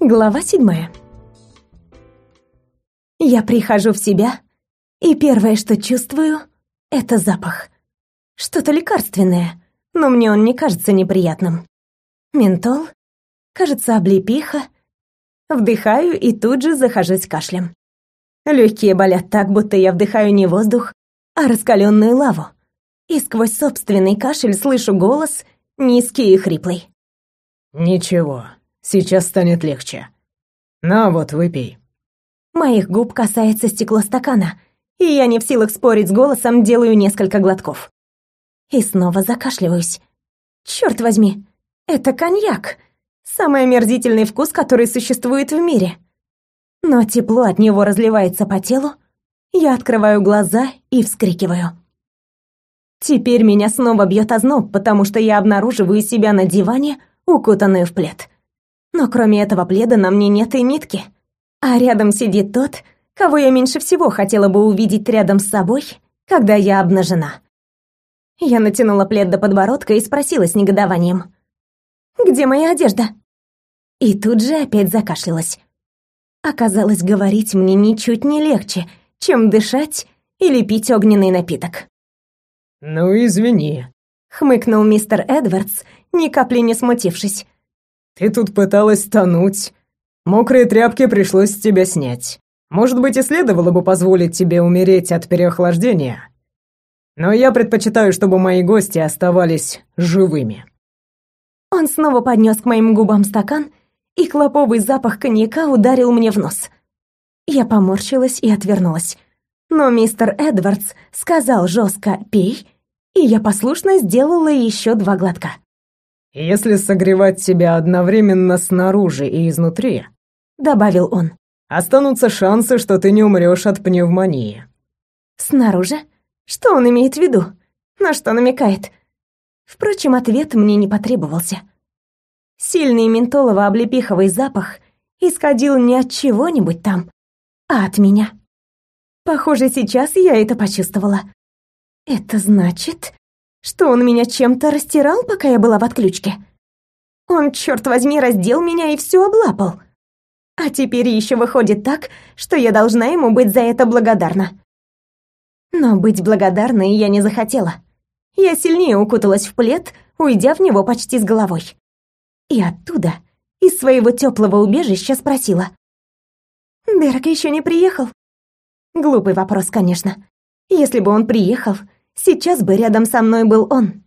Глава седьмая. Я прихожу в себя, и первое, что чувствую, это запах. Что-то лекарственное, но мне он не кажется неприятным. Ментол, кажется, облепиха. Вдыхаю и тут же захожусь кашлем. Легкие болят так, будто я вдыхаю не воздух, а раскаленную лаву. И сквозь собственный кашель слышу голос, низкий и хриплый. «Ничего, сейчас станет легче. На вот, выпей». Моих губ касается стекло стакана, и я не в силах спорить с голосом, делаю несколько глотков. И снова закашливаюсь. Черт возьми, это коньяк. Самый омерзительный вкус, который существует в мире. Но тепло от него разливается по телу. Я открываю глаза и вскрикиваю. Теперь меня снова бьет озноб, потому что я обнаруживаю себя на диване, укутанную в плед. Но кроме этого пледа на мне нет и нитки. А рядом сидит тот, кого я меньше всего хотела бы увидеть рядом с собой, когда я обнажена. Я натянула плед до подбородка и спросила с негодованием. «Где моя одежда?» И тут же опять закашлялась. Оказалось, говорить мне ничуть не легче, чем дышать или пить огненный напиток. «Ну, извини», — хмыкнул мистер Эдвардс, ни капли не смутившись. «Ты тут пыталась тонуть. Мокрые тряпки пришлось с тебя снять. Может быть, и следовало бы позволить тебе умереть от переохлаждения. Но я предпочитаю, чтобы мои гости оставались живыми». Он снова поднес к моим губам стакан, и клоповый запах коньяка ударил мне в нос. Я поморщилась и отвернулась. Но мистер Эдвардс сказал жестко «пей», и я послушно сделала еще два глотка. «Если согревать себя одновременно снаружи и изнутри», — добавил он, — «останутся шансы, что ты не умрешь от пневмонии». «Снаружи? Что он имеет в виду? На что намекает?» Впрочем, ответ мне не потребовался. Сильный ментолово-облепиховый запах исходил не от чего-нибудь там, а от меня. Похоже, сейчас я это почувствовала. Это значит, что он меня чем-то растирал, пока я была в отключке? Он, черт возьми, раздел меня и все облапал. А теперь еще выходит так, что я должна ему быть за это благодарна. Но быть благодарной я не захотела. Я сильнее укуталась в плед, уйдя в него почти с головой. И оттуда, из своего теплого убежища, спросила. «Дерек еще не приехал?» Глупый вопрос, конечно. Если бы он приехал, сейчас бы рядом со мной был он.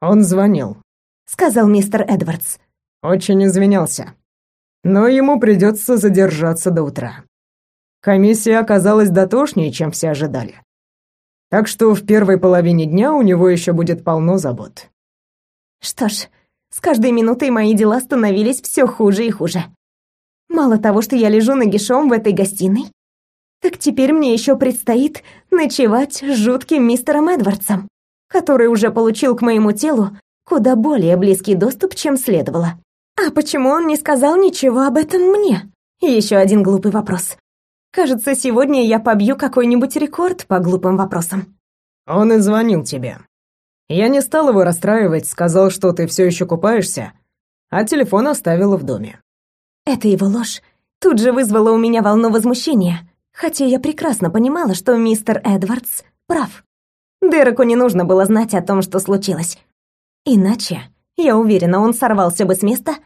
«Он звонил», — сказал мистер Эдвардс. «Очень извинялся. Но ему придется задержаться до утра. Комиссия оказалась дотошнее, чем все ожидали. Так что в первой половине дня у него еще будет полно забот». Что ж, с каждой минутой мои дела становились все хуже и хуже. Мало того, что я лежу нагишом в этой гостиной, так теперь мне еще предстоит ночевать с жутким мистером Эдвардсом, который уже получил к моему телу куда более близкий доступ, чем следовало. А почему он не сказал ничего об этом мне? Еще один глупый вопрос. Кажется, сегодня я побью какой-нибудь рекорд по глупым вопросам. Он и звонил тебе. Я не стал его расстраивать, сказал, что ты все еще купаешься, а телефон оставила в доме. Это его ложь тут же вызвала у меня волну возмущения, хотя я прекрасно понимала, что мистер Эдвардс прав. Дереку не нужно было знать о том, что случилось. Иначе, я уверена, он сорвался бы с места,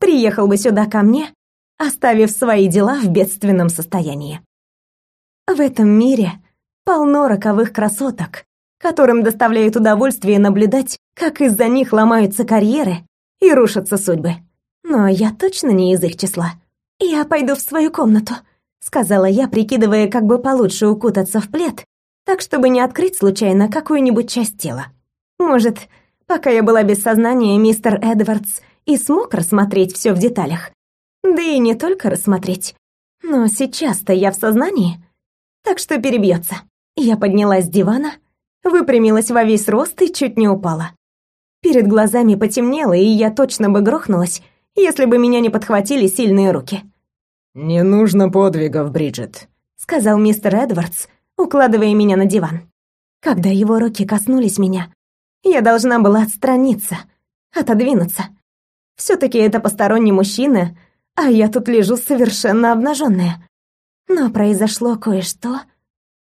приехал бы сюда ко мне, оставив свои дела в бедственном состоянии. В этом мире полно роковых красоток, которым доставляет удовольствие наблюдать, как из-за них ломаются карьеры и рушатся судьбы. Но я точно не из их числа. «Я пойду в свою комнату», — сказала я, прикидывая, как бы получше укутаться в плед, так, чтобы не открыть случайно какую-нибудь часть тела. Может, пока я была без сознания, мистер Эдвардс и смог рассмотреть все в деталях. Да и не только рассмотреть. Но сейчас-то я в сознании, так что перебьется. Я поднялась с дивана, выпрямилась во весь рост и чуть не упала. Перед глазами потемнело, и я точно бы грохнулась, если бы меня не подхватили сильные руки. «Не нужно подвигов, Бриджит», — сказал мистер Эдвардс, укладывая меня на диван. Когда его руки коснулись меня, я должна была отстраниться, отодвинуться. все таки это посторонний мужчина, а я тут лежу совершенно обнаженная. Но произошло кое-что,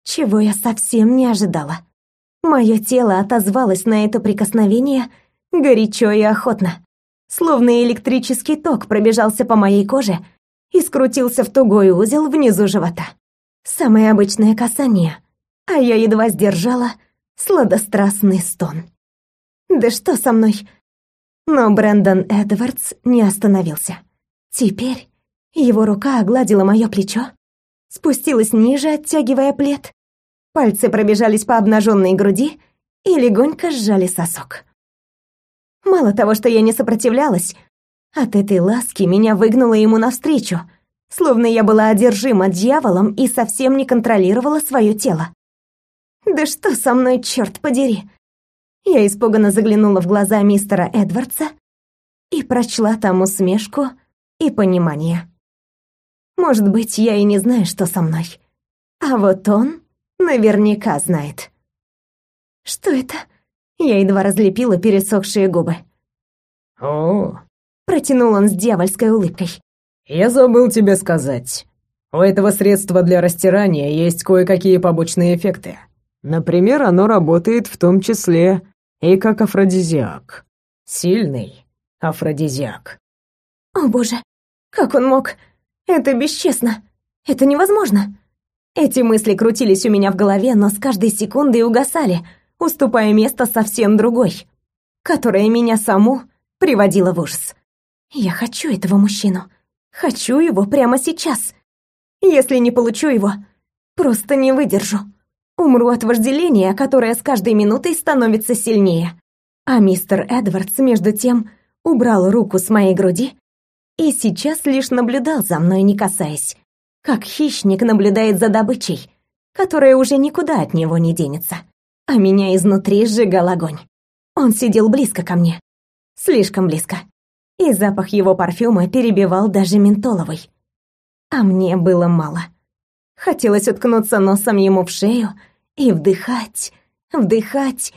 чего я совсем не ожидала. Мое тело отозвалось на это прикосновение горячо и охотно. Словно электрический ток пробежался по моей коже и скрутился в тугой узел внизу живота. Самое обычное касание, а я едва сдержала сладострастный стон. Да что со мной? Но Брэндон Эдвардс не остановился. Теперь его рука огладила мое плечо, спустилась ниже, оттягивая плед. Пальцы пробежались по обнаженной груди и легонько сжали сосок. Мало того, что я не сопротивлялась, от этой ласки меня выгнуло ему навстречу, словно я была одержима дьяволом и совсем не контролировала свое тело. Да что со мной, черт подери? Я испуганно заглянула в глаза мистера Эдвардса и прочла там усмешку и понимание. Может быть, я и не знаю, что со мной. А вот он наверняка знает. Что это? Я едва разлепила пересохшие губы. «О!» — протянул он с дьявольской улыбкой. «Я забыл тебе сказать. У этого средства для растирания есть кое-какие побочные эффекты. Например, оно работает в том числе и как афродизиак. Сильный афродизиак». «О боже, как он мог? Это бесчестно. Это невозможно». Эти мысли крутились у меня в голове, но с каждой секундой угасали, уступая место совсем другой, которая меня саму приводила в ужас. Я хочу этого мужчину. Хочу его прямо сейчас. Если не получу его, просто не выдержу. Умру от вожделения, которое с каждой минутой становится сильнее. А мистер Эдвардс, между тем, убрал руку с моей груди и сейчас лишь наблюдал за мной, не касаясь, как хищник наблюдает за добычей, которая уже никуда от него не денется. А меня изнутри сжигал огонь. Он сидел близко ко мне. Слишком близко. И запах его парфюма перебивал даже ментоловый. А мне было мало. Хотелось уткнуться носом ему в шею и вдыхать, вдыхать.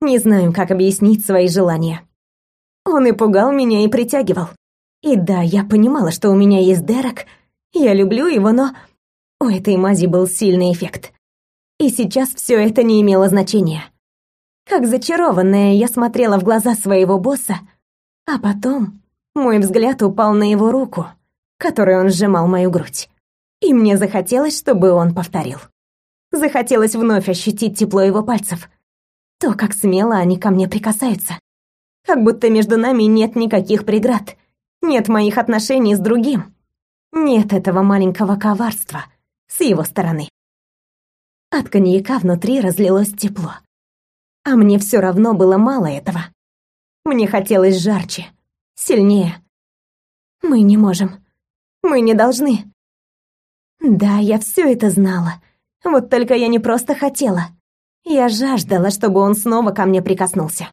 Не знаю, как объяснить свои желания. Он и пугал меня, и притягивал. И да, я понимала, что у меня есть Дерек, я люблю его, но у этой мази был сильный эффект. И сейчас все это не имело значения. Как зачарованная, я смотрела в глаза своего босса, а потом мой взгляд упал на его руку, которой он сжимал мою грудь. И мне захотелось, чтобы он повторил. Захотелось вновь ощутить тепло его пальцев. То, как смело они ко мне прикасаются. Как будто между нами нет никаких преград. Нет моих отношений с другим. Нет этого маленького коварства с его стороны. От коньяка внутри разлилось тепло. А мне все равно было мало этого. Мне хотелось жарче, сильнее. Мы не можем. Мы не должны. Да, я все это знала. Вот только я не просто хотела. Я жаждала, чтобы он снова ко мне прикоснулся.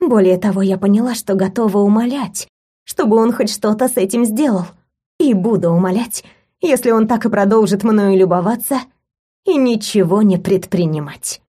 Более того, я поняла, что готова умолять, чтобы он хоть что-то с этим сделал. И буду умолять, если он так и продолжит мною любоваться и ничего не предпринимать.